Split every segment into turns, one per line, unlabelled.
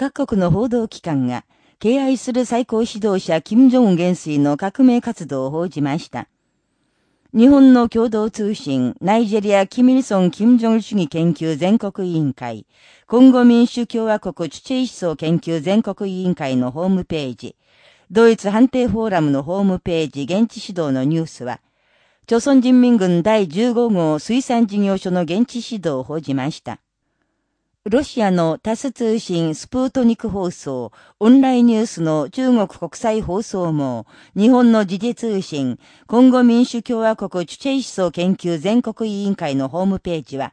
各国の報道機関が、敬愛する最高指導者金正恩元帥の革命活動を報じました。日本の共同通信、ナイジェリア・キミルソン・キム・ジョン主義研究全国委員会、コンゴ民主共和国チュチェイ思想研究全国委員会のホームページ、ドイツ判定フォーラムのホームページ現地指導のニュースは、朝鮮人民軍第15号水産事業所の現地指導を報じました。ロシアのタス通信スプートニク放送、オンラインニュースの中国国際放送網、日本の時事通信、今後民主共和国チュチェイ思想研究全国委員会のホームページは、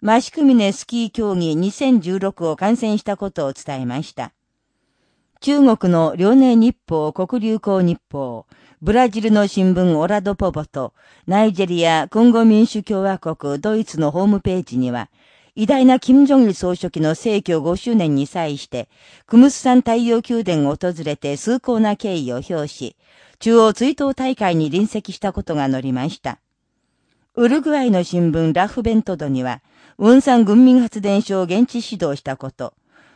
マシクミネスキー競技2016を観戦したことを伝えました。中国の遼寧日報国流行日報、ブラジルの新聞オラドポボと、ナイジェリア、コンゴ民主共和国、ドイツのホームページには、偉大な金正日総書記の逝去5周年に際して、クムスサン太陽宮殿を訪れて崇高な敬意を表し、中央追悼大会に臨席したことが載りました。ウルグアイの新聞ラフベントドには、ウンサン軍民発電所を現地指導したこと、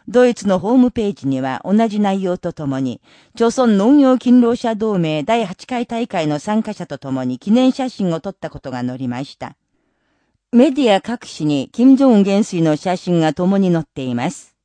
ドイツのホームページには同じ内容とともに、朝鮮農業勤労者同盟第8回大会の参加者とともに記念写真を撮ったことが載りました。メディア各紙に金正恩元帥の写真が共に載っています。